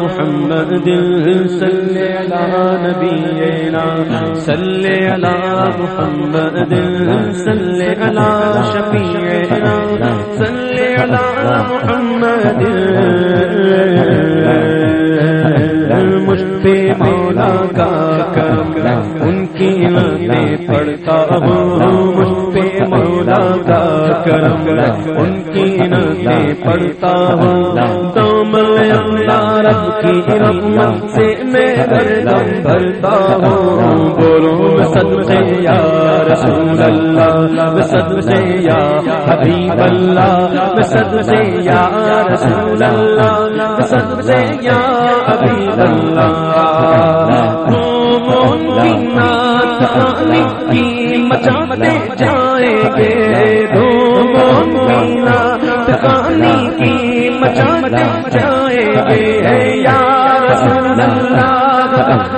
محمد دل صلی علی نبینا صلی علی محمد دل صلی علی شفیعنا محمد مجھ پہ مولا کا ان کی لانیں پڑھتا ہوں مولا کا کرم ان کی نظریں پڑھتا ہوں۔ میں اللہ رب کی رحمت سے میں گردم بھرتا ہوں۔ بولو سد سے یا رسول اللہ سد سے یا حبیب اللہ سد سے یا رسول اللہ سد سے یا حبیب اللہ۔ کی مچاتے جائیں گے دو مینا تکانی کی مچاتے جائیں گے یار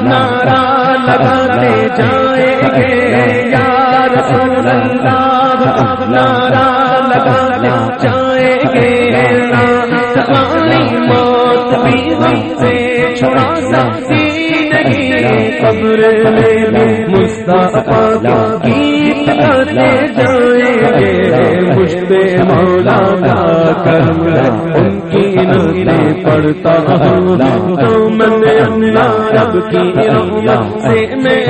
نارا لگاتے جائیں گے یار نارا لگاتے جائیں گے موت بھی سے نہیں قبر میں مصطفیٰ گیت کرتے جائیں گے۔ مشتے مولا کا کرم ان کی نظریں پڑھتا ہوں۔ تو من اللہ رب کی رحمت سے میں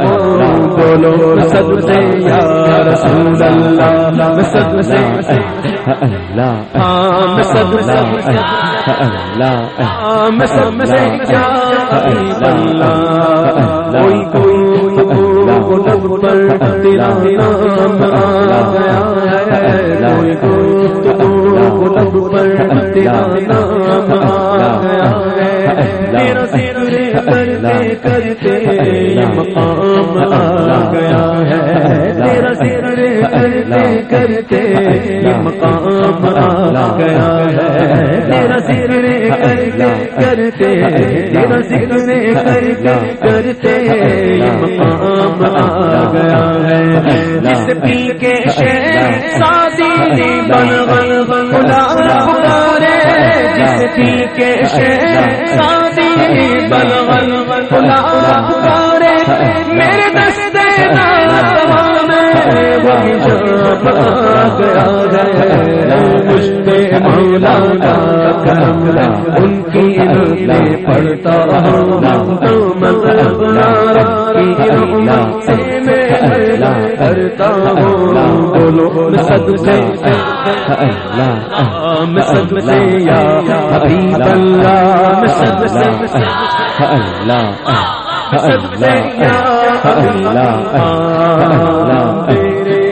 ہوں۔ بولو سب سے یا رسول اللہ۔ میں سب سے اللہ۔ ہاں میں سب سے اللہ۔ ہاں میں سب سے کیا کوئی ہے کوئی کرتے کرتے مقام آ گیا ہے تیرا سر کرتے کرتے مقام آ گیا ہے تیرا سر کرتے کرتے تیرا سر کرتے کرتے یہ مقام آ گیا ہے جس پی کے شہر سادی بن بن بن پکارے جس پی کے شہر سادی بن بن بن پکارے میرے دستے وہی جب وفا ان کی نسلیں کرتا ہوں بولو صدقے میں صدقے یا حبیب اللہ اللہ اللہ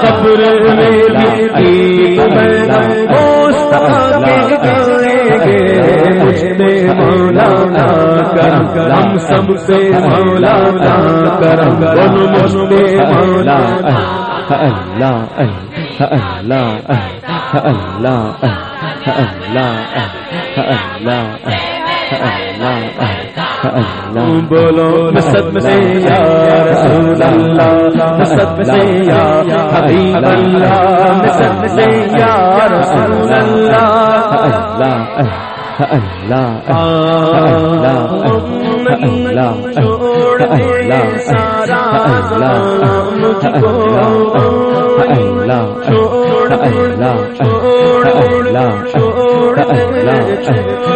قبر میں مولانا کرم کرم سب سے مولانا کرم کرم مجھے مولانا اللہ اللہ اللہ اللہ اللہ اللہ بولو سب سے یا رسول اللہ سب سے یا حبیب اللہ سب سے یا رسول اللہ اللہ اللہ اللہ اللہ اللہ سارا اللہ اللہ اللہ اللہ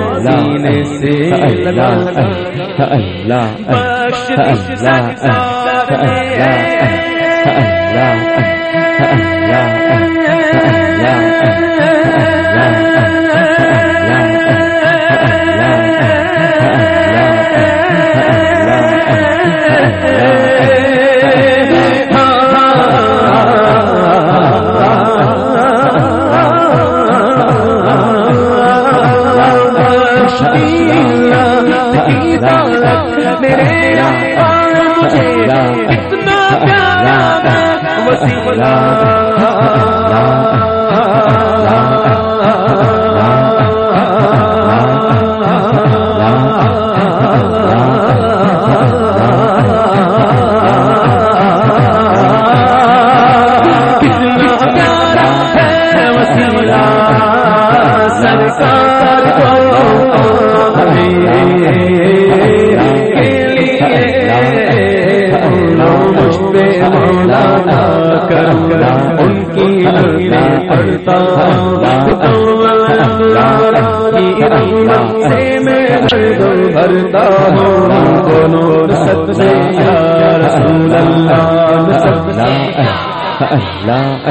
سینے سے اللہ اللہ اللہ اللہ اللہ پیارا اللہ اللہ